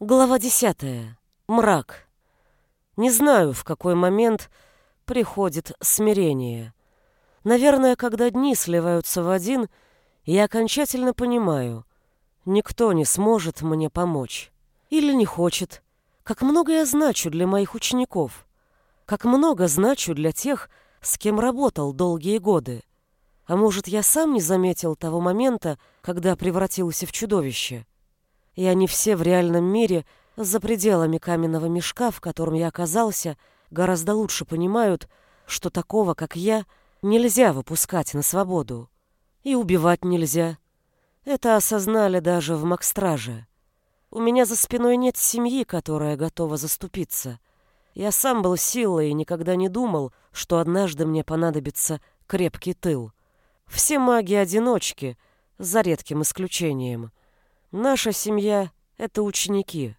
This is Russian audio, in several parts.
Глава десятая. Мрак. Не знаю, в какой момент приходит смирение. Наверное, когда дни сливаются в один, я окончательно понимаю, никто не сможет мне помочь. Или не хочет. Как много я значу для моих учеников. Как много значу для тех, с кем работал долгие годы. А может, я сам не заметил того момента, когда превратился в чудовище и они все в реальном мире, за пределами каменного мешка, в котором я оказался, гораздо лучше понимают, что такого, как я, нельзя выпускать на свободу. И убивать нельзя. Это осознали даже в Макстраже. У меня за спиной нет семьи, которая готова заступиться. Я сам был силой и никогда не думал, что однажды мне понадобится крепкий тыл. Все маги-одиночки, за редким исключением. Наша семья — это ученики.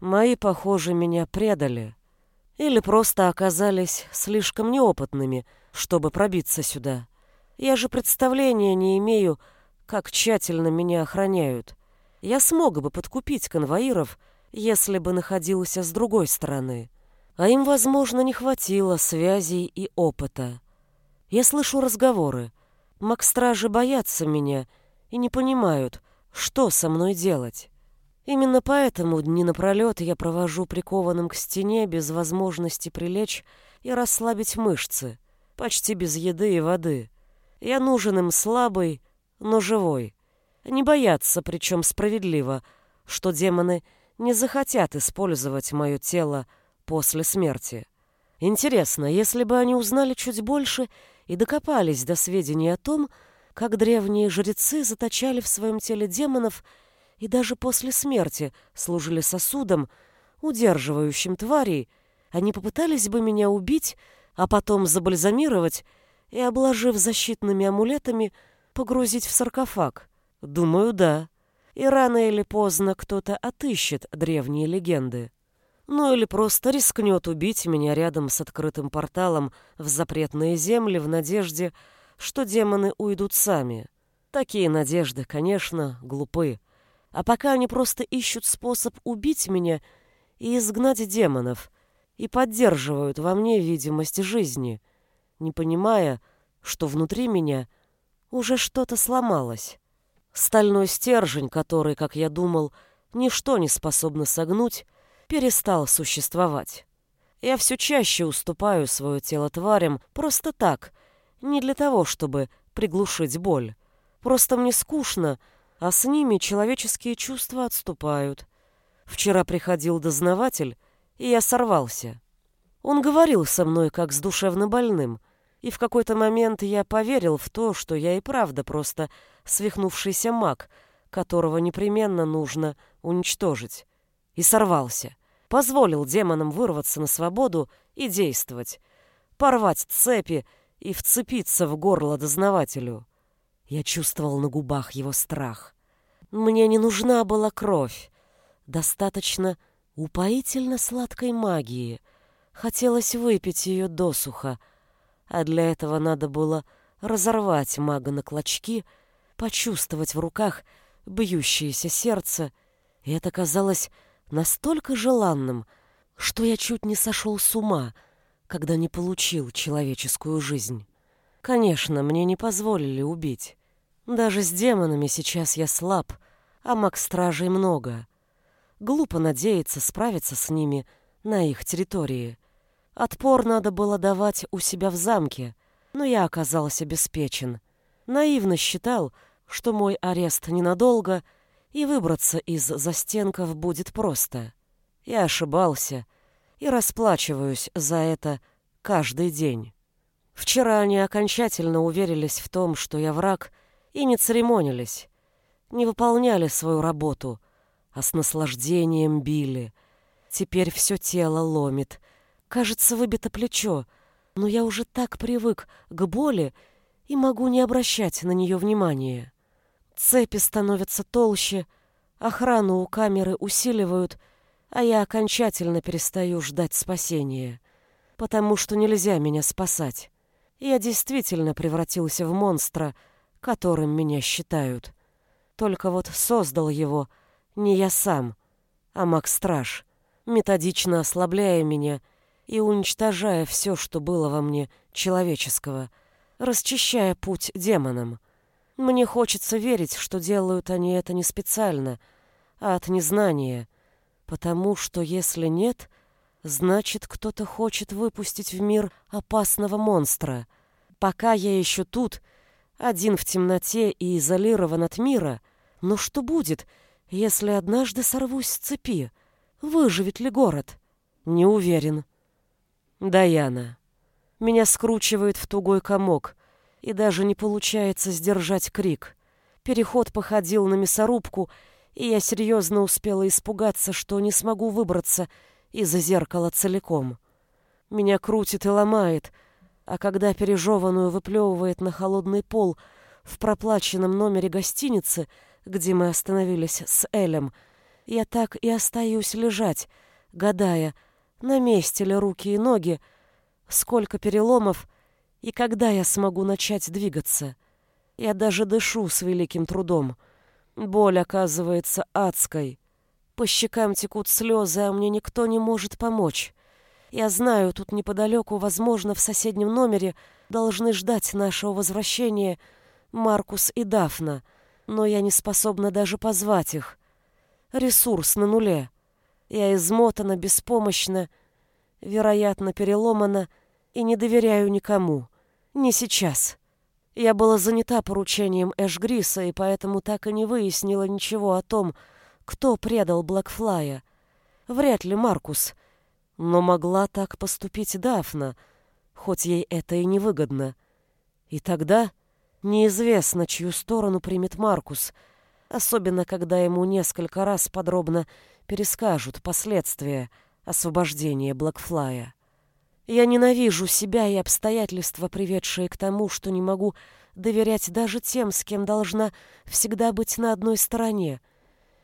Мои, похоже, меня предали. Или просто оказались слишком неопытными, чтобы пробиться сюда. Я же представления не имею, как тщательно меня охраняют. Я смог бы подкупить конвоиров, если бы находился с другой стороны. А им, возможно, не хватило связей и опыта. Я слышу разговоры. Макстражи боятся меня и не понимают, что со мной делать? Именно поэтому дни напролет я провожу прикованным к стене без возможности прилечь и расслабить мышцы, почти без еды и воды. Я нужен им слабый, но живой. Не боятся, причем справедливо, что демоны не захотят использовать мое тело после смерти. Интересно, если бы они узнали чуть больше и докопались до сведений о том, как древние жрецы заточали в своем теле демонов и даже после смерти служили сосудом, удерживающим тварей, они попытались бы меня убить, а потом забальзамировать и, обложив защитными амулетами, погрузить в саркофаг? Думаю, да. И рано или поздно кто-то отыщет древние легенды. Ну или просто рискнет убить меня рядом с открытым порталом в запретные земли в надежде, что демоны уйдут сами. Такие надежды, конечно, глупы. А пока они просто ищут способ убить меня и изгнать демонов, и поддерживают во мне видимость жизни, не понимая, что внутри меня уже что-то сломалось. Стальной стержень, который, как я думал, ничто не способно согнуть, перестал существовать. Я все чаще уступаю свое тело тварям просто так, не для того, чтобы приглушить боль. Просто мне скучно, а с ними человеческие чувства отступают. Вчера приходил дознаватель, и я сорвался. Он говорил со мной как с душевно больным, и в какой-то момент я поверил в то, что я и правда просто свихнувшийся маг, которого непременно нужно уничтожить. И сорвался. Позволил демонам вырваться на свободу и действовать. Порвать цепи и вцепиться в горло дознавателю. Я чувствовал на губах его страх. Мне не нужна была кровь. Достаточно упоительно сладкой магии. Хотелось выпить ее досуха, а для этого надо было разорвать мага на клочки, почувствовать в руках бьющееся сердце, и это казалось настолько желанным, что я чуть не сошел с ума — когда не получил человеческую жизнь. Конечно, мне не позволили убить. Даже с демонами сейчас я слаб, а маг-стражей много. Глупо надеяться справиться с ними на их территории. Отпор надо было давать у себя в замке, но я оказался обеспечен. Наивно считал, что мой арест ненадолго, и выбраться из застенков будет просто. Я ошибался — и расплачиваюсь за это каждый день. Вчера они окончательно уверились в том, что я враг, и не церемонились, не выполняли свою работу, а с наслаждением били. Теперь все тело ломит. Кажется, выбито плечо, но я уже так привык к боли и могу не обращать на нее внимания. Цепи становятся толще, охрану у камеры усиливают — а я окончательно перестаю ждать спасения, потому что нельзя меня спасать. Я действительно превратился в монстра, которым меня считают. Только вот создал его не я сам, а маг-страж, методично ослабляя меня и уничтожая все, что было во мне человеческого, расчищая путь демонам. Мне хочется верить, что делают они это не специально, а от незнания, потому что если нет, значит, кто-то хочет выпустить в мир опасного монстра. Пока я еще тут, один в темноте и изолирован от мира, но что будет, если однажды сорвусь с цепи? Выживет ли город? Не уверен. Даяна. Меня скручивает в тугой комок, и даже не получается сдержать крик. Переход походил на мясорубку, и я серьезно успела испугаться, что не смогу выбраться из-за зеркала целиком. Меня крутит и ломает, а когда пережеванную выплевывает на холодный пол в проплаченном номере гостиницы, где мы остановились с Элем, я так и остаюсь лежать, гадая, на месте ли руки и ноги, сколько переломов и когда я смогу начать двигаться. Я даже дышу с великим трудом. Боль оказывается адской. По щекам текут слезы, а мне никто не может помочь. Я знаю, тут неподалеку, возможно, в соседнем номере должны ждать нашего возвращения Маркус и Дафна, но я не способна даже позвать их. Ресурс на нуле. Я измотана, беспомощна, вероятно, переломана и не доверяю никому. Не сейчас. Я была занята поручением Эшгриса и поэтому так и не выяснила ничего о том, кто предал Блэкфлая. Вряд ли Маркус. Но могла так поступить Дафна, хоть ей это и невыгодно. И тогда неизвестно, чью сторону примет Маркус, особенно когда ему несколько раз подробно перескажут последствия освобождения Блэкфлая. Я ненавижу себя и обстоятельства, приведшие к тому, что не могу доверять даже тем, с кем должна всегда быть на одной стороне.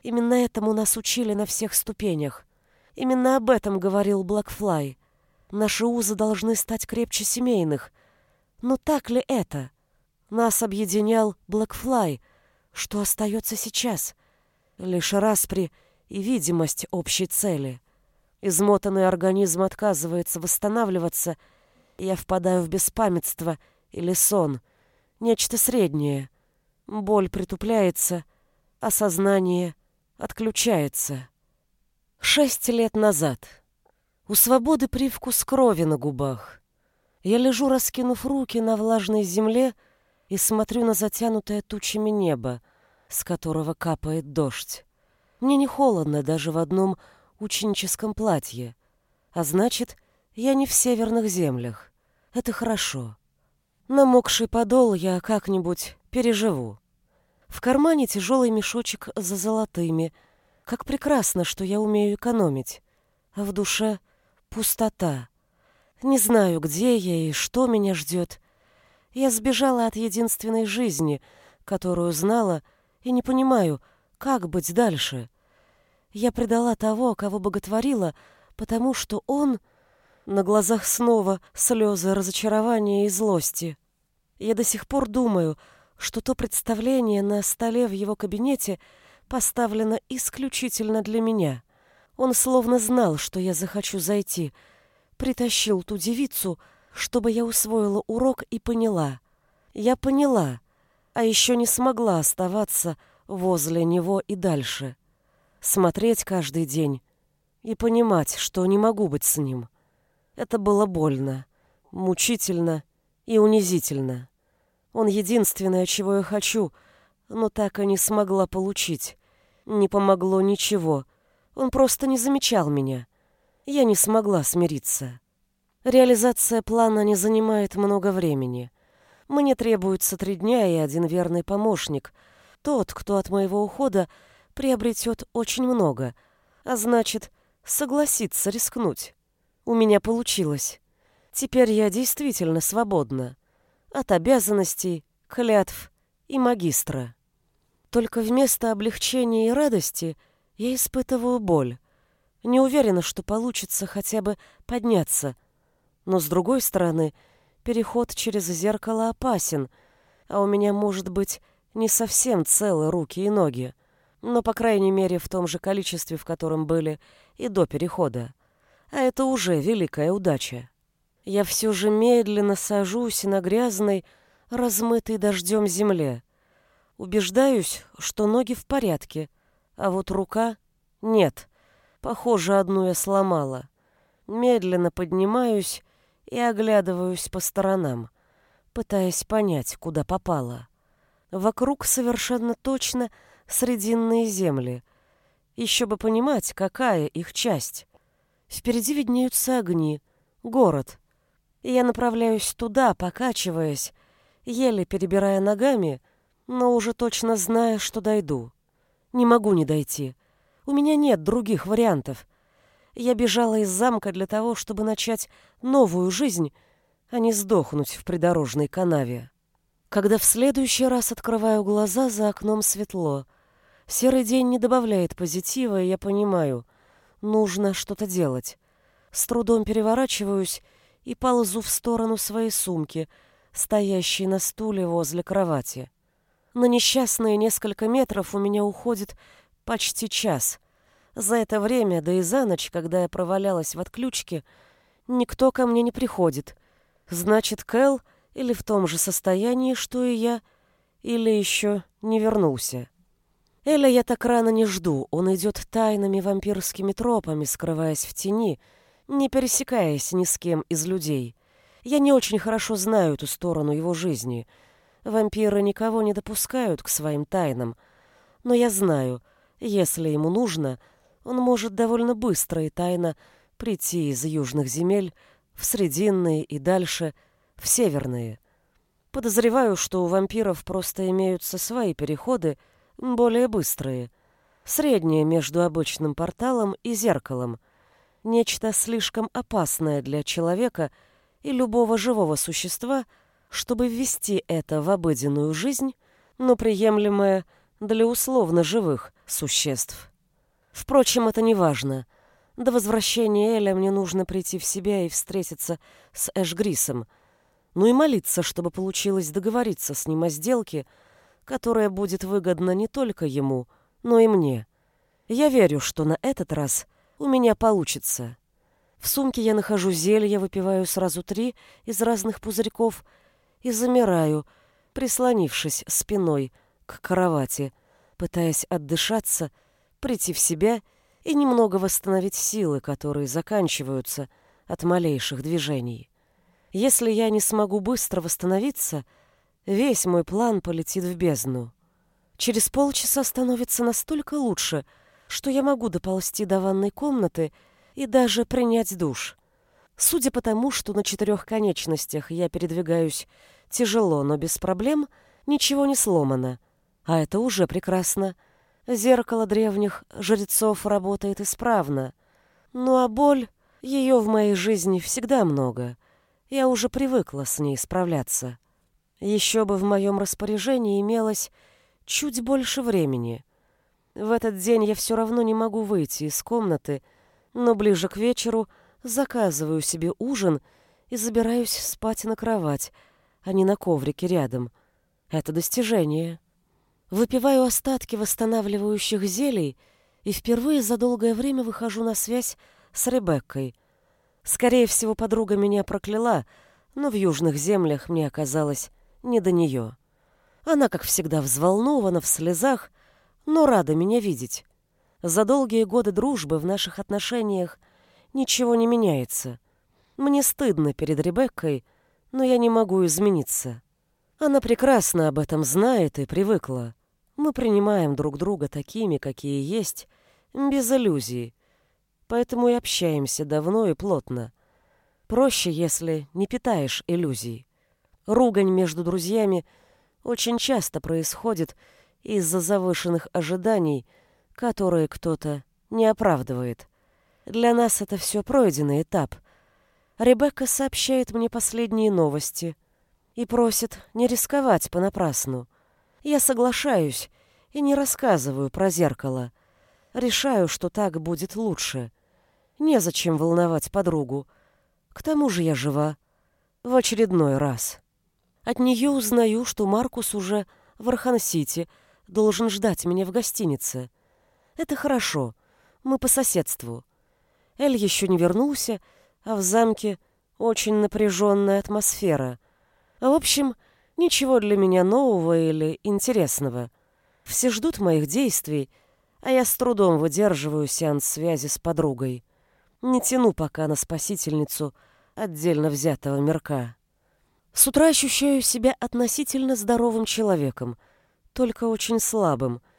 Именно этому нас учили на всех ступенях. Именно об этом говорил Блэкфлай. Наши узы должны стать крепче семейных. Но так ли это? Нас объединял Блэкфлай. Что остается сейчас? Лишь распри и видимость общей цели. Измотанный организм отказывается восстанавливаться, и я впадаю в беспамятство или сон, нечто среднее. Боль притупляется, а сознание отключается. Шесть лет назад. У свободы привкус крови на губах. Я лежу, раскинув руки на влажной земле, и смотрю на затянутое тучами небо, с которого капает дождь. Мне не холодно даже в одном ученическом платье. А значит, я не в северных землях. Это хорошо. Намокший подол я как-нибудь переживу. В кармане тяжелый мешочек за золотыми. Как прекрасно, что я умею экономить. А в душе пустота. Не знаю, где я и что меня ждет. Я сбежала от единственной жизни, которую знала, и не понимаю, как быть дальше. Я предала того, кого боготворила, потому что он... На глазах снова слезы разочарования и злости. Я до сих пор думаю, что то представление на столе в его кабинете поставлено исключительно для меня. Он словно знал, что я захочу зайти, притащил ту девицу, чтобы я усвоила урок и поняла. Я поняла, а еще не смогла оставаться возле него и дальше смотреть каждый день и понимать, что не могу быть с ним. Это было больно, мучительно и унизительно. Он единственное, чего я хочу, но так и не смогла получить. Не помогло ничего. Он просто не замечал меня. Я не смогла смириться. Реализация плана не занимает много времени. Мне требуется три дня и один верный помощник. Тот, кто от моего ухода приобретет очень много, а значит, согласится рискнуть. У меня получилось. Теперь я действительно свободна. От обязанностей, клятв и магистра. Только вместо облегчения и радости я испытываю боль. Не уверена, что получится хотя бы подняться. Но, с другой стороны, переход через зеркало опасен, а у меня, может быть, не совсем целы руки и ноги. Но, по крайней мере, в том же количестве, в котором были и до перехода. А это уже великая удача. Я все же медленно сажусь на грязной, размытой дождем земле. Убеждаюсь, что ноги в порядке, а вот рука — нет. Похоже, одну я сломала. Медленно поднимаюсь и оглядываюсь по сторонам, пытаясь понять, куда попала. Вокруг совершенно точно срединные земли. Еще бы понимать, какая их часть. Впереди виднеются огни, город. И я направляюсь туда, покачиваясь, еле перебирая ногами, но уже точно зная, что дойду. Не могу не дойти. У меня нет других вариантов. Я бежала из замка для того, чтобы начать новую жизнь, а не сдохнуть в придорожной канаве. Когда в следующий раз открываю глаза, за окном светло. Серый день не добавляет позитива, и я понимаю, нужно что-то делать. С трудом переворачиваюсь и ползу в сторону своей сумки, стоящей на стуле возле кровати. На несчастные несколько метров у меня уходит почти час. За это время, да и за ночь, когда я провалялась в отключке, никто ко мне не приходит. Значит, Кэл — или в том же состоянии, что и я, или еще не вернулся. Эля я так рано не жду, он идет тайными вампирскими тропами, скрываясь в тени, не пересекаясь ни с кем из людей. Я не очень хорошо знаю эту сторону его жизни. Вампиры никого не допускают к своим тайнам, но я знаю, если ему нужно, он может довольно быстро и тайно прийти из южных земель в Срединные и дальше – в северные. Подозреваю, что у вампиров просто имеются свои переходы, более быстрые, средние между обычным порталом и зеркалом, нечто слишком опасное для человека и любого живого существа, чтобы ввести это в обыденную жизнь, но приемлемое для условно живых существ. Впрочем, это не важно. До возвращения Эля мне нужно прийти в себя и встретиться с Эшгрисом, ну и молиться, чтобы получилось договориться с ним о сделке, которая будет выгодна не только ему, но и мне. Я верю, что на этот раз у меня получится. В сумке я нахожу зелье, выпиваю сразу три из разных пузырьков и замираю, прислонившись спиной к кровати, пытаясь отдышаться, прийти в себя и немного восстановить силы, которые заканчиваются от малейших движений. Если я не смогу быстро восстановиться, весь мой план полетит в бездну. Через полчаса становится настолько лучше, что я могу доползти до ванной комнаты и даже принять душ. Судя по тому, что на четырех конечностях я передвигаюсь тяжело, но без проблем, ничего не сломано. А это уже прекрасно. Зеркало древних жрецов работает исправно. Ну а боль, ее в моей жизни всегда много — я уже привыкла с ней справляться. Еще бы в моем распоряжении имелось чуть больше времени. В этот день я все равно не могу выйти из комнаты, но ближе к вечеру заказываю себе ужин и забираюсь спать на кровать, а не на коврике рядом. Это достижение. Выпиваю остатки восстанавливающих зелий и впервые за долгое время выхожу на связь с Ребеккой — Скорее всего, подруга меня прокляла, но в южных землях мне оказалось не до нее. Она, как всегда, взволнована, в слезах, но рада меня видеть. За долгие годы дружбы в наших отношениях ничего не меняется. Мне стыдно перед Ребеккой, но я не могу измениться. Она прекрасно об этом знает и привыкла. Мы принимаем друг друга такими, какие есть, без иллюзий, поэтому и общаемся давно и плотно. Проще, если не питаешь иллюзий. Ругань между друзьями очень часто происходит из-за завышенных ожиданий, которые кто-то не оправдывает. Для нас это все пройденный этап. Ребекка сообщает мне последние новости и просит не рисковать понапрасну. Я соглашаюсь и не рассказываю про зеркало. Решаю, что так будет лучше. Незачем волновать подругу. К тому же я жива. В очередной раз. От нее узнаю, что Маркус уже в Архан-Сити, должен ждать меня в гостинице. Это хорошо. Мы по соседству. Эль еще не вернулся, а в замке очень напряженная атмосфера. В общем, ничего для меня нового или интересного. Все ждут моих действий, а я с трудом выдерживаю сеанс связи с подругой. Не тяну пока на спасительницу отдельно взятого мирка. С утра ощущаю себя относительно здоровым человеком, только очень слабым —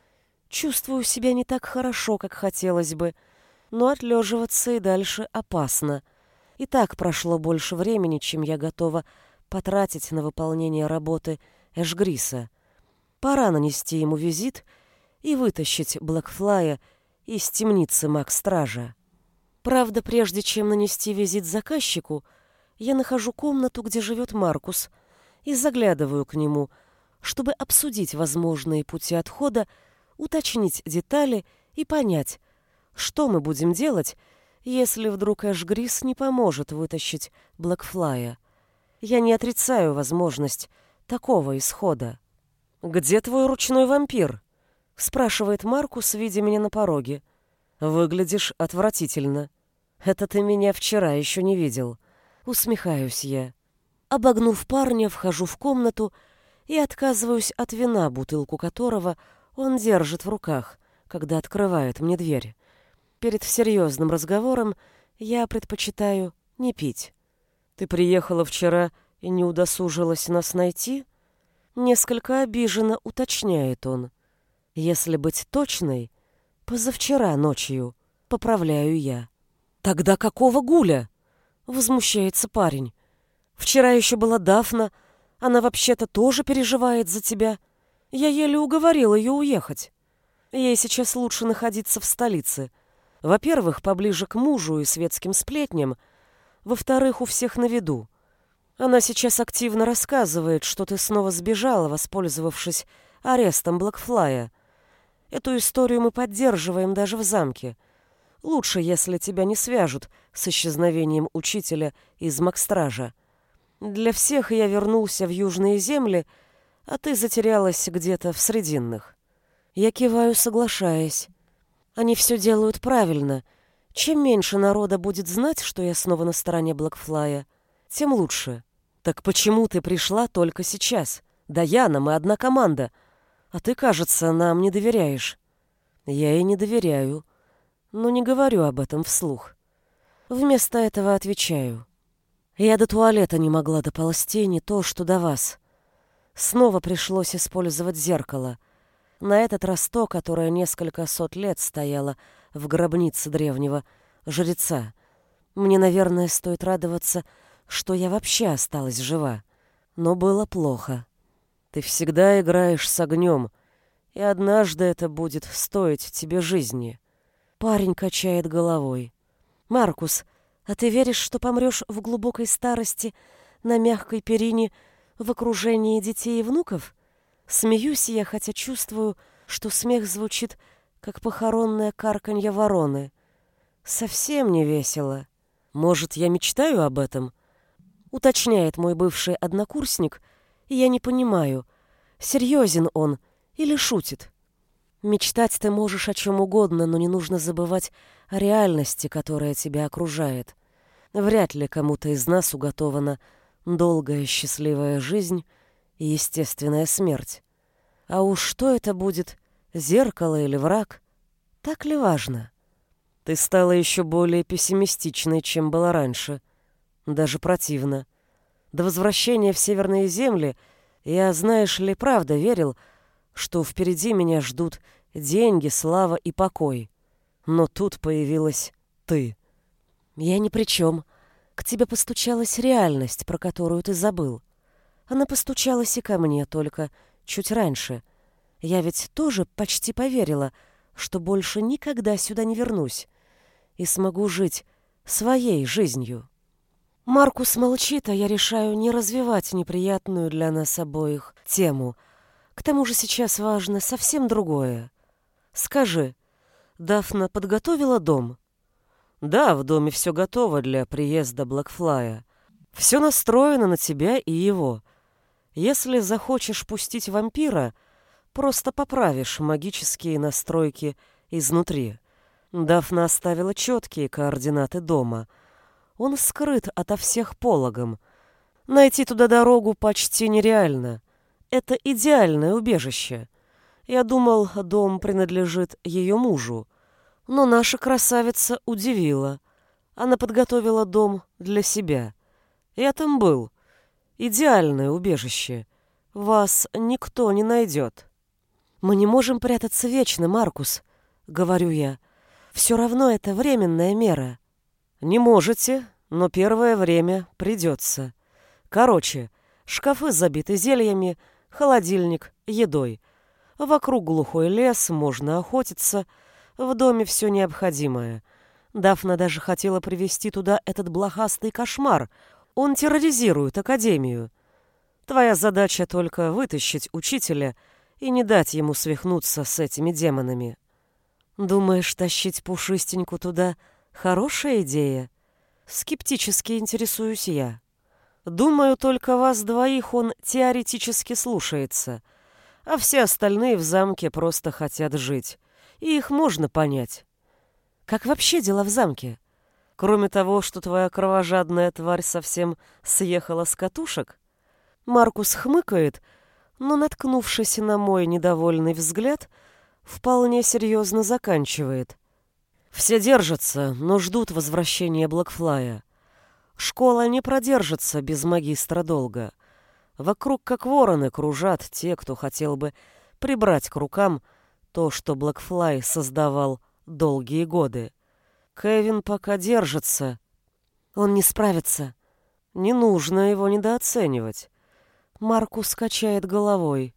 Чувствую себя не так хорошо, как хотелось бы, но отлеживаться и дальше опасно. И так прошло больше времени, чем я готова потратить на выполнение работы Эшгриса. Пора нанести ему визит и вытащить Блэкфлая из темницы Маг-Стража. Правда, прежде чем нанести визит заказчику, я нахожу комнату, где живет Маркус, и заглядываю к нему, чтобы обсудить возможные пути отхода уточнить детали и понять, что мы будем делать, если вдруг Эш Грис не поможет вытащить Блэкфлая. Я не отрицаю возможность такого исхода. «Где твой ручной вампир?» — спрашивает Маркус, видя меня на пороге. «Выглядишь отвратительно. Это ты меня вчера еще не видел». Усмехаюсь я. Обогнув парня, вхожу в комнату и отказываюсь от вина, бутылку которого он держит в руках, когда открывает мне дверь. Перед серьезным разговором я предпочитаю не пить. Ты приехала вчера и не удосужилась нас найти? Несколько обиженно уточняет он. Если быть точной, позавчера ночью, поправляю я. Тогда какого гуля? Возмущается парень. Вчера еще была Дафна, она вообще-то тоже переживает за тебя. Я еле уговорил ее уехать. Ей сейчас лучше находиться в столице. Во-первых, поближе к мужу и светским сплетням. Во-вторых, у всех на виду. Она сейчас активно рассказывает, что ты снова сбежала, воспользовавшись арестом Блэкфлая. Эту историю мы поддерживаем даже в замке. Лучше, если тебя не свяжут с исчезновением учителя из Макстража. Для всех я вернулся в южные земли — а ты затерялась где-то в срединных. Я киваю, соглашаясь. Они все делают правильно. Чем меньше народа будет знать, что я снова на стороне Блэкфлая, тем лучше. Так почему ты пришла только сейчас? Да Яна, мы одна команда. А ты, кажется, нам не доверяешь. Я ей не доверяю, но не говорю об этом вслух. Вместо этого отвечаю. Я до туалета не могла доползти, не то что до вас. Снова пришлось использовать зеркало. На этот раз то, которое несколько сот лет стояло в гробнице древнего жреца. Мне, наверное, стоит радоваться, что я вообще осталась жива. Но было плохо. Ты всегда играешь с огнем, и однажды это будет стоить тебе жизни. Парень качает головой. Маркус, а ты веришь, что помрешь в глубокой старости на мягкой перине в окружении детей и внуков? Смеюсь я, хотя чувствую, что смех звучит, как похоронное карканье вороны. Совсем не весело. Может, я мечтаю об этом? Уточняет мой бывший однокурсник, и я не понимаю, серьезен он или шутит. Мечтать ты можешь о чем угодно, но не нужно забывать реальности, которая тебя окружает. Вряд ли кому-то из нас уготована долгая счастливая жизнь и естественная смерть. А уж что это будет, зеркало или враг, так ли важно? Ты стала еще более пессимистичной, чем была раньше. Даже противно. До возвращения в Северные земли я, знаешь ли, правда верил, что впереди меня ждут деньги, слава и покой. Но тут появилась ты. Я ни при чем. — к тебе постучалась реальность, про которую ты забыл. Она постучалась и ко мне, только чуть раньше. Я ведь тоже почти поверила, что больше никогда сюда не вернусь и смогу жить своей жизнью. Маркус молчит, а я решаю не развивать неприятную для нас обоих тему. К тому же сейчас важно совсем другое. Скажи, Дафна подготовила дом? Да, в доме все готово для приезда Блэкфлая. Все настроено на тебя и его. Если захочешь пустить вампира, Просто поправишь магические настройки изнутри. Дафна оставила четкие координаты дома. Он скрыт ото всех пологом. Найти туда дорогу почти нереально. Это идеальное убежище. Я думал, дом принадлежит ее мужу. Но наша красавица удивила. Она подготовила дом для себя. Я там был. Идеальное убежище. Вас никто не найдет. Мы не можем прятаться вечно, Маркус, говорю я. Все равно это временная мера. Не можете, но первое время придется. Короче, шкафы забиты зельями, холодильник, едой. Вокруг глухой лес, можно охотиться. В доме все необходимое. Дафна даже хотела привести туда этот блохастый кошмар. Он терроризирует Академию. Твоя задача только вытащить учителя и не дать ему свихнуться с этими демонами. Думаешь, тащить пушистеньку туда — хорошая идея? Скептически интересуюсь я. Думаю, только вас двоих он теоретически слушается, а все остальные в замке просто хотят жить, и их можно понять. Как вообще дела в замке? Кроме того, что твоя кровожадная тварь совсем съехала с катушек? Маркус хмыкает, но, наткнувшись на мой недовольный взгляд, вполне серьезно заканчивает. Все держатся, но ждут возвращения Блэкфлая. Школа не продержится без магистра долго. Вокруг, как вороны, кружат те, кто хотел бы прибрать к рукам то, что Блэкфлай создавал долгие годы. Кевин пока держится. Он не справится. Не нужно его недооценивать. Маркус качает головой.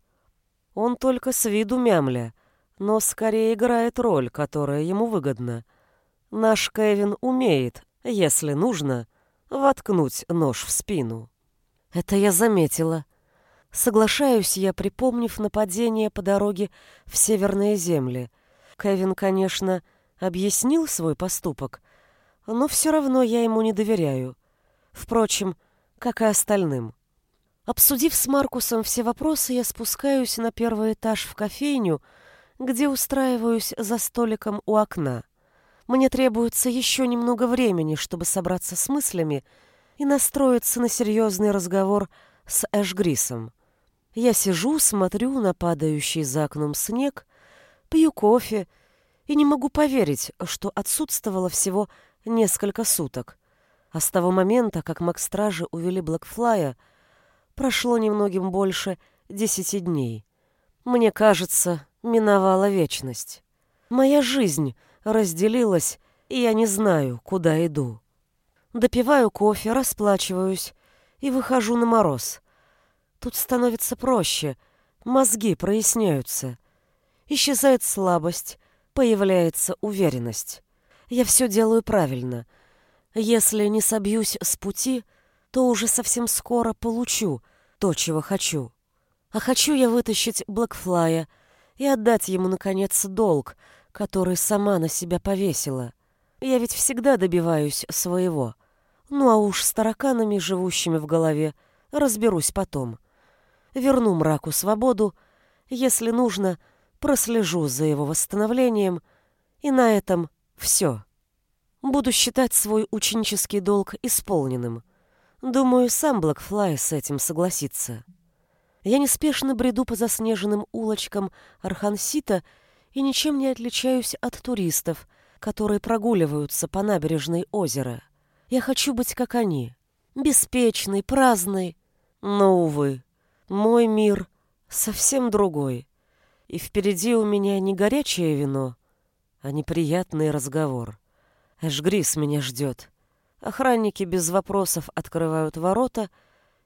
Он только с виду мямля, но скорее играет роль, которая ему выгодна. Наш Кевин умеет, если нужно, воткнуть нож в спину. Это я заметила. Соглашаюсь я, припомнив нападение по дороге в северные земли. Кевин, конечно, объяснил свой поступок, но все равно я ему не доверяю. Впрочем, как и остальным. Обсудив с Маркусом все вопросы, я спускаюсь на первый этаж в кофейню, где устраиваюсь за столиком у окна. Мне требуется еще немного времени, чтобы собраться с мыслями и настроиться на серьезный разговор с Эшгрисом. Я сижу, смотрю на падающий за окном снег, пью кофе и не могу поверить, что отсутствовало всего несколько суток. А с того момента, как Макстражи увели Блэкфлая, прошло немногим больше десяти дней. Мне кажется, миновала вечность. Моя жизнь — разделилась, и я не знаю, куда иду. Допиваю кофе, расплачиваюсь и выхожу на мороз. Тут становится проще, мозги проясняются. Исчезает слабость, появляется уверенность. Я все делаю правильно. Если не собьюсь с пути, то уже совсем скоро получу то, чего хочу. А хочу я вытащить Блэкфлая и отдать ему, наконец, долг — который сама на себя повесила. Я ведь всегда добиваюсь своего. Ну а уж с тараканами, живущими в голове, разберусь потом. Верну мраку свободу, если нужно, прослежу за его восстановлением, и на этом все. Буду считать свой ученический долг исполненным. Думаю, сам Блэкфлай с этим согласится. Я неспешно бреду по заснеженным улочкам Архансита и ничем не отличаюсь от туристов, которые прогуливаются по набережной озера. Я хочу быть как они, беспечный, праздный, но, увы, мой мир совсем другой, и впереди у меня не горячее вино, а неприятный разговор. Эшгрис меня ждет. Охранники без вопросов открывают ворота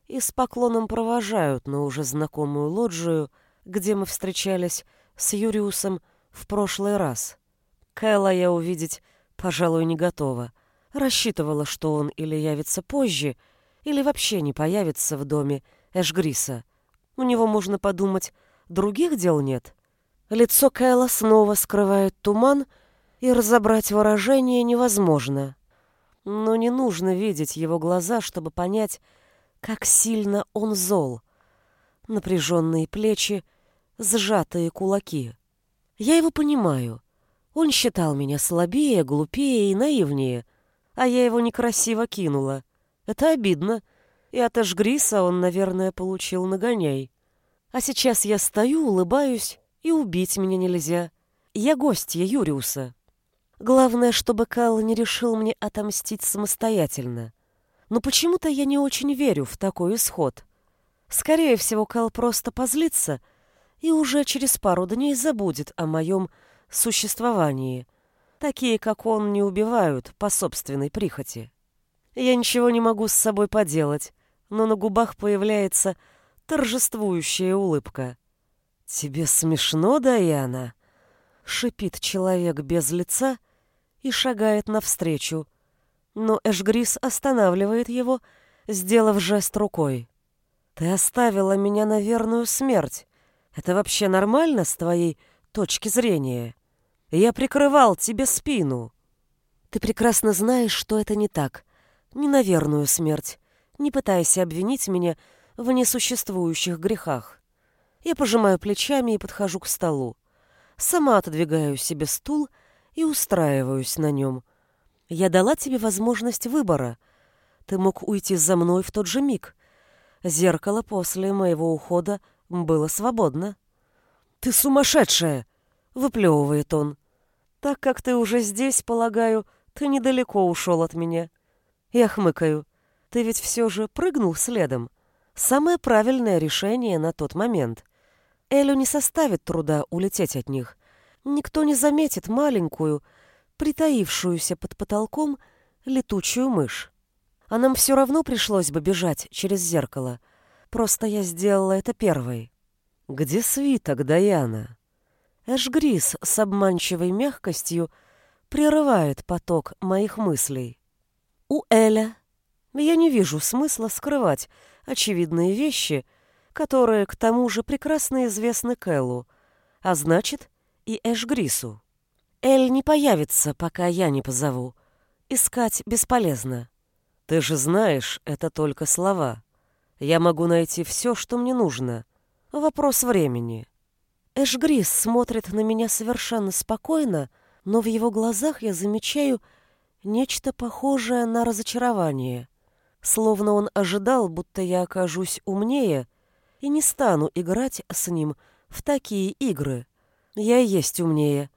и с поклоном провожают на уже знакомую лоджию, где мы встречались с Юриусом в прошлый раз. Кэла я увидеть, пожалуй, не готова. Рассчитывала, что он или явится позже, или вообще не появится в доме Эшгриса. У него, можно подумать, других дел нет. Лицо Кэла снова скрывает туман, и разобрать выражение невозможно. Но не нужно видеть его глаза, чтобы понять, как сильно он зол. Напряженные плечи, сжатые кулаки. Я его понимаю. Он считал меня слабее, глупее и наивнее, а я его некрасиво кинула. Это обидно, и от Эшгриса он, наверное, получил нагоняй. А сейчас я стою, улыбаюсь, и убить меня нельзя. Я гостья Юриуса. Главное, чтобы Кал не решил мне отомстить самостоятельно. Но почему-то я не очень верю в такой исход. Скорее всего, Кал просто позлится и уже через пару дней забудет о моем существовании. Такие, как он, не убивают по собственной прихоти. Я ничего не могу с собой поделать, но на губах появляется торжествующая улыбка. «Тебе смешно, Даяна?» — шипит человек без лица и шагает навстречу. Но Эшгрис останавливает его, сделав жест рукой. «Ты оставила меня на верную смерть. Это вообще нормально с твоей точки зрения? Я прикрывал тебе спину». «Ты прекрасно знаешь, что это не так. Не на смерть. Не пытайся обвинить меня в несуществующих грехах. Я пожимаю плечами и подхожу к столу. Сама отодвигаю себе стул и устраиваюсь на нем. Я дала тебе возможность выбора. Ты мог уйти за мной в тот же миг. Зеркало после моего ухода было свободно. «Ты сумасшедшая!» — выплевывает он. «Так как ты уже здесь, полагаю, ты недалеко ушел от меня». Я хмыкаю. «Ты ведь все же прыгнул следом. Самое правильное решение на тот момент. Элю не составит труда улететь от них. Никто не заметит маленькую, притаившуюся под потолком летучую мышь. А нам все равно пришлось бы бежать через зеркало. Просто я сделала это первой. Где свиток, Даяна? Эшгрис с обманчивой мягкостью прерывает поток моих мыслей. У Эля. Я не вижу смысла скрывать очевидные вещи, которые к тому же прекрасно известны Кэллу, а значит и Эшгрису. Эль не появится, пока я не позову. Искать бесполезно. Ты же знаешь, это только слова. Я могу найти все, что мне нужно. Вопрос времени. Эшгрис смотрит на меня совершенно спокойно, но в его глазах я замечаю нечто похожее на разочарование. Словно он ожидал, будто я окажусь умнее и не стану играть с ним в такие игры. Я и есть умнее.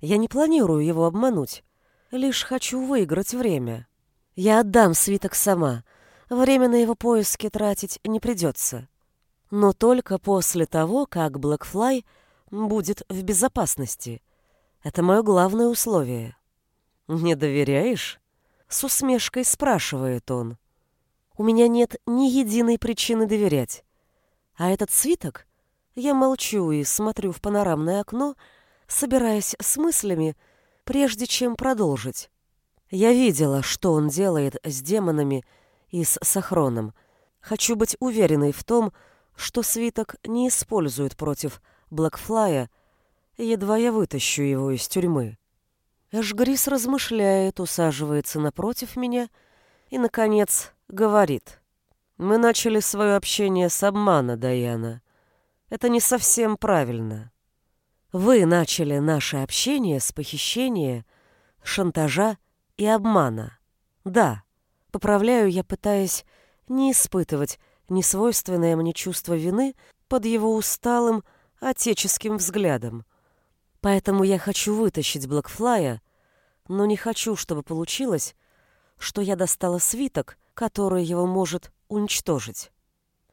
Я не планирую его обмануть. Лишь хочу выиграть время. Я отдам свиток сама. Время на его поиски тратить не придется. Но только после того, как Блэкфлай будет в безопасности. Это мое главное условие. «Не доверяешь?» С усмешкой спрашивает он. «У меня нет ни единой причины доверять. А этот свиток? Я молчу и смотрю в панорамное окно, собираясь с мыслями, прежде чем продолжить. Я видела, что он делает с демонами и с Сахроном. Хочу быть уверенной в том, что свиток не используют против Блэкфлая, едва я вытащу его из тюрьмы. Эшгрис размышляет, усаживается напротив меня и, наконец, говорит. Мы начали свое общение с обмана, Даяна. Это не совсем правильно. Вы начали наше общение с похищения, шантажа и обмана. Да, поправляю я, пытаясь не испытывать несвойственное мне чувство вины под его усталым, отеческим взглядом. Поэтому я хочу вытащить Блэкфлая, но не хочу, чтобы получилось, что я достала свиток, который его может уничтожить.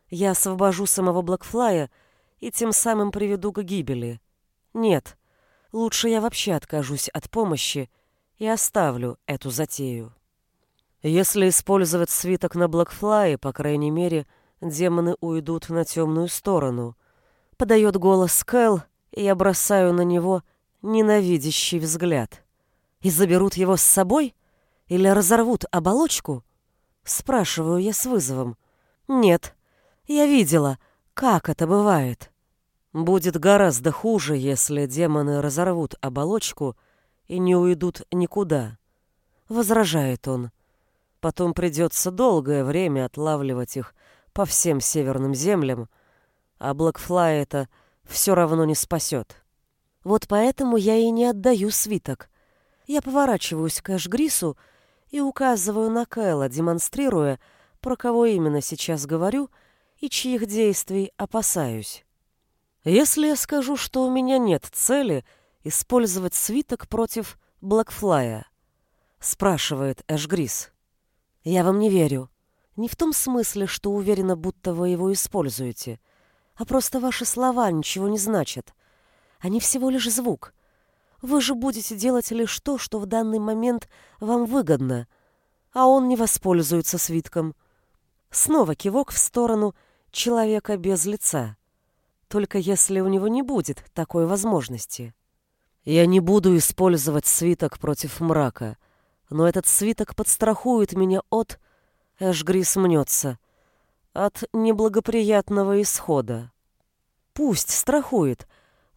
Я освобожу самого Блэкфлая и тем самым приведу к гибели. Нет, лучше я вообще откажусь от помощи и оставлю эту затею. Если использовать свиток на Блэкфлае, по крайней мере, демоны уйдут на темную сторону. Подает голос Кэл, и я бросаю на него ненавидящий взгляд. И заберут его с собой? Или разорвут оболочку? Спрашиваю я с вызовом. Нет, я видела, как это бывает. Будет гораздо хуже, если демоны разорвут оболочку и не уйдут никуда. Возражает он. Потом придется долгое время отлавливать их по всем северным землям, а Блэкфлай это все равно не спасет. Вот поэтому я и не отдаю свиток. Я поворачиваюсь к Эшгрису и указываю на Кэла, демонстрируя, про кого именно сейчас говорю и чьих действий опасаюсь. Если я скажу, что у меня нет цели использовать свиток против Блэкфлая, спрашивает Эшгрис. Я вам не верю. Не в том смысле, что уверена, будто вы его используете, а просто ваши слова ничего не значат. Они всего лишь звук. Вы же будете делать лишь то, что в данный момент вам выгодно, а он не воспользуется свитком. Снова кивок в сторону человека без лица. Только если у него не будет такой возможности. Я не буду использовать свиток против мрака, но этот свиток подстрахует меня от Эшгрис мнется. От неблагоприятного исхода. Пусть страхует,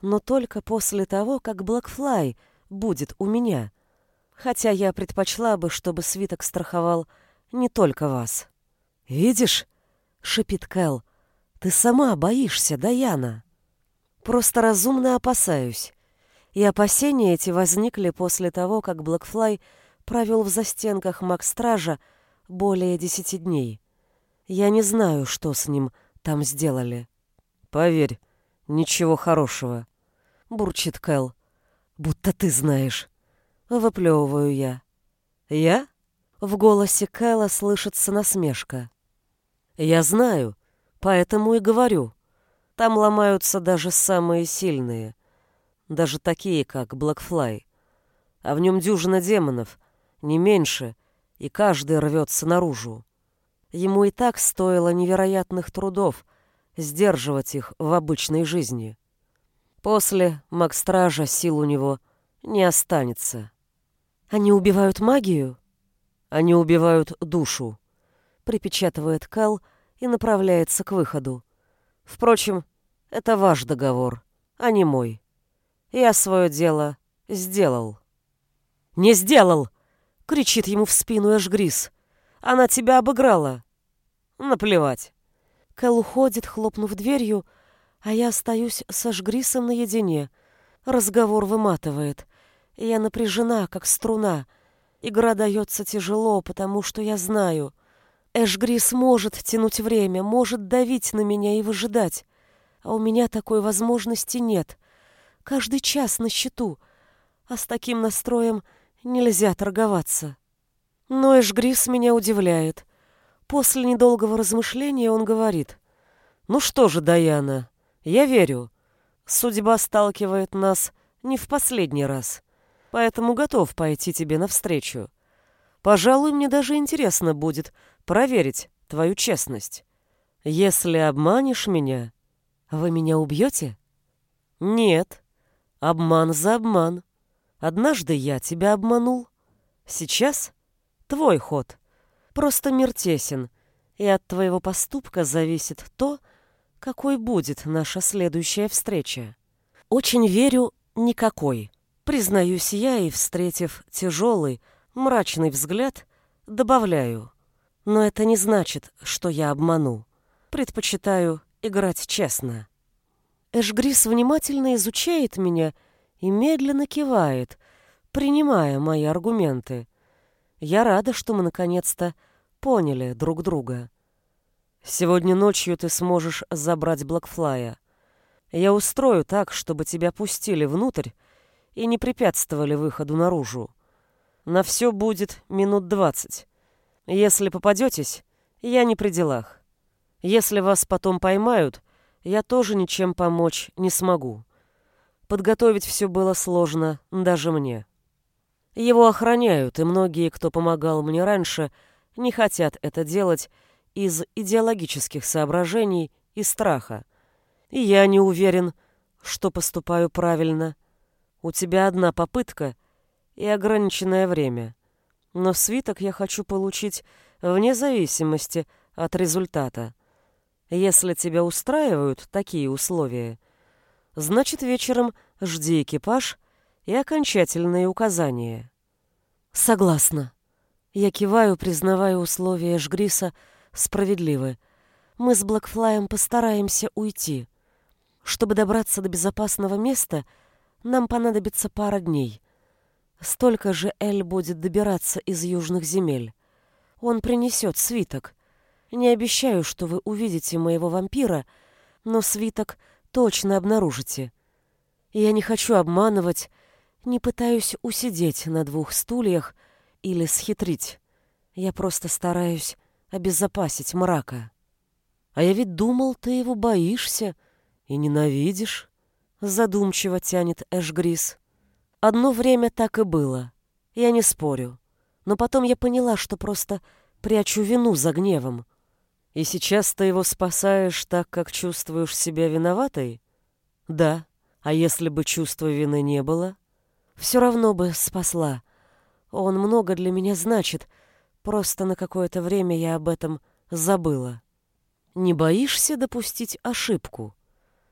но только после того, как Блэкфлай будет у меня. Хотя я предпочла бы, чтобы свиток страховал не только вас. «Видишь?» — шипит Кэл. «Ты сама боишься, Даяна». «Просто разумно опасаюсь». И опасения эти возникли после того, как Блэкфлай провел в застенках Макстража более десяти дней. Я не знаю, что с ним там сделали. Поверь, ничего хорошего. Бурчит Кэл. Будто ты знаешь. Выплевываю я. Я? В голосе Кэла слышится насмешка. Я знаю, поэтому и говорю. Там ломаются даже самые сильные. Даже такие, как Блэкфлай. А в нем дюжина демонов, не меньше, и каждый рвется наружу. Ему и так стоило невероятных трудов сдерживать их в обычной жизни. После Макстража сил у него не останется. Они убивают магию? Они убивают душу, припечатывает Кал и направляется к выходу. Впрочем, это ваш договор, а не мой. Я свое дело сделал. Не сделал, кричит ему в спину Эшгрис. Она тебя обыграла. Наплевать. Кэл уходит, хлопнув дверью, а я остаюсь с Эшгрисом наедине. Разговор выматывает. Я напряжена, как струна. Игра дается тяжело, потому что я знаю. Эшгрис может тянуть время, может давить на меня и выжидать. А у меня такой возможности нет. Каждый час на счету. А с таким настроем Нельзя торговаться. Но Эшгрис меня удивляет. После недолгого размышления он говорит. «Ну что же, Даяна, я верю. Судьба сталкивает нас не в последний раз, поэтому готов пойти тебе навстречу. Пожалуй, мне даже интересно будет проверить твою честность. Если обманешь меня, вы меня убьете? Нет, обман за обман. Однажды я тебя обманул. Сейчас твой ход. Просто мир тесен, и от твоего поступка зависит то, какой будет наша следующая встреча. Очень верю, никакой. Признаюсь я и, встретив тяжелый, мрачный взгляд, добавляю. Но это не значит, что я обману. Предпочитаю играть честно. Эшгрис внимательно изучает меня и медленно кивает, принимая мои аргументы. Я рада, что мы наконец-то поняли друг друга. Сегодня ночью ты сможешь забрать Блэкфлая. Я устрою так, чтобы тебя пустили внутрь и не препятствовали выходу наружу. На все будет минут двадцать. Если попадетесь, я не при делах. Если вас потом поймают, я тоже ничем помочь не смогу. Подготовить все было сложно даже мне. Его охраняют, и многие, кто помогал мне раньше, не хотят это делать из идеологических соображений и страха. И я не уверен, что поступаю правильно. У тебя одна попытка и ограниченное время. Но свиток я хочу получить вне зависимости от результата. Если тебя устраивают такие условия — Значит, вечером жди экипаж и окончательные указания. Согласна. Я киваю, признавая условия Жгриса справедливы. Мы с Блэкфлаем постараемся уйти. Чтобы добраться до безопасного места, нам понадобится пара дней. Столько же Эль будет добираться из южных земель. Он принесет свиток. Не обещаю, что вы увидите моего вампира, но свиток точно обнаружите. Я не хочу обманывать, не пытаюсь усидеть на двух стульях или схитрить. Я просто стараюсь обезопасить мрака. А я ведь думал, ты его боишься и ненавидишь. Задумчиво тянет Эшгрис. Одно время так и было. Я не спорю. Но потом я поняла, что просто прячу вину за гневом. И сейчас ты его спасаешь так, как чувствуешь себя виноватой? Да. А если бы чувства вины не было? Все равно бы спасла. Он много для меня значит. Просто на какое-то время я об этом забыла. Не боишься допустить ошибку?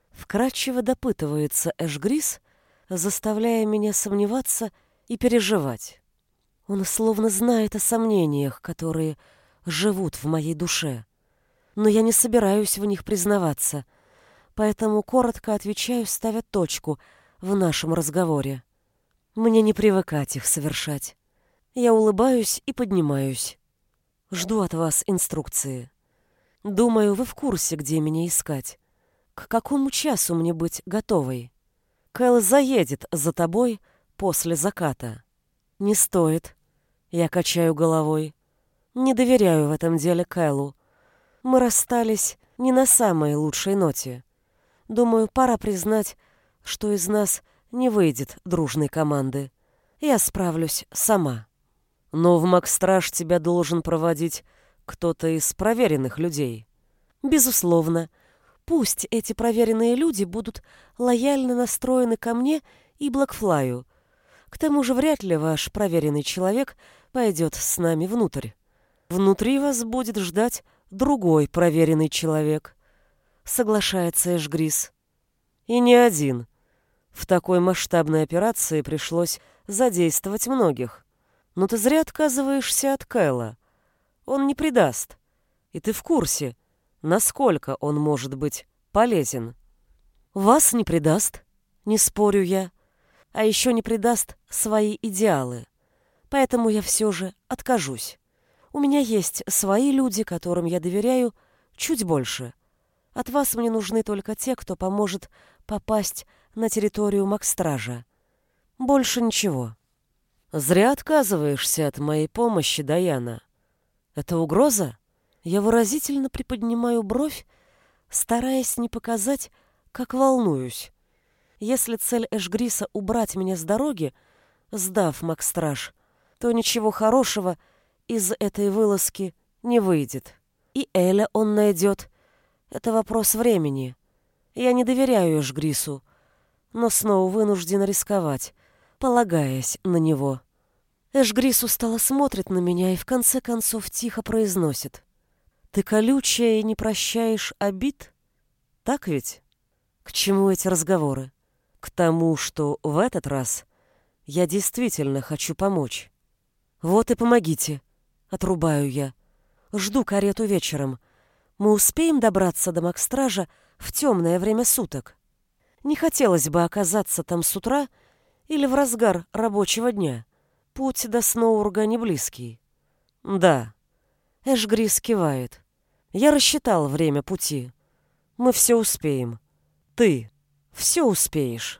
Вкратчиво допытывается Эшгрис, заставляя меня сомневаться и переживать. Он словно знает о сомнениях, которые живут в моей душе. Но я не собираюсь в них признаваться, поэтому коротко отвечаю, ставя точку в нашем разговоре. Мне не привыкать их совершать. Я улыбаюсь и поднимаюсь. Жду от вас инструкции. Думаю, вы в курсе, где меня искать. К какому часу мне быть готовой? Кэл заедет за тобой после заката. Не стоит. Я качаю головой. Не доверяю в этом деле Кэлу. Мы расстались не на самой лучшей ноте. Думаю, пора признать, что из нас не выйдет дружной команды. Я справлюсь сама. Но в Макстраж тебя должен проводить кто-то из проверенных людей. Безусловно, Пусть эти проверенные люди будут лояльно настроены ко мне и Блэкфлаю. К тому же вряд ли ваш проверенный человек пойдет с нами внутрь. Внутри вас будет ждать другой проверенный человек. Соглашается Эшгрис. И не один. В такой масштабной операции пришлось задействовать многих. Но ты зря отказываешься от Кэла. Он не предаст. И ты в курсе, насколько он может быть полезен. Вас не предаст, не спорю я, а еще не предаст свои идеалы. Поэтому я все же откажусь. У меня есть свои люди, которым я доверяю чуть больше. От вас мне нужны только те, кто поможет попасть на территорию Макстража. Больше ничего. Зря отказываешься от моей помощи, Даяна. Это угроза? Я выразительно приподнимаю бровь, стараясь не показать, как волнуюсь. Если цель Эшгриса убрать меня с дороги, сдав Макстраж, то ничего хорошего из этой вылазки не выйдет. И Эля он найдет. Это вопрос времени. Я не доверяю Эшгрису, но снова вынуждена рисковать, полагаясь на него. Эшгрис устало смотрит на меня и в конце концов тихо произносит. Ты колючая и не прощаешь обид? Так ведь? К чему эти разговоры? К тому, что в этот раз я действительно хочу помочь. Вот и помогите, отрубаю я. Жду карету вечером. Мы успеем добраться до Макстража в темное время суток. Не хотелось бы оказаться там с утра или в разгар рабочего дня. Путь до Сноурга не близкий. Да, Эшгрис кивает. Я рассчитал время пути. Мы все успеем. Ты все успеешь.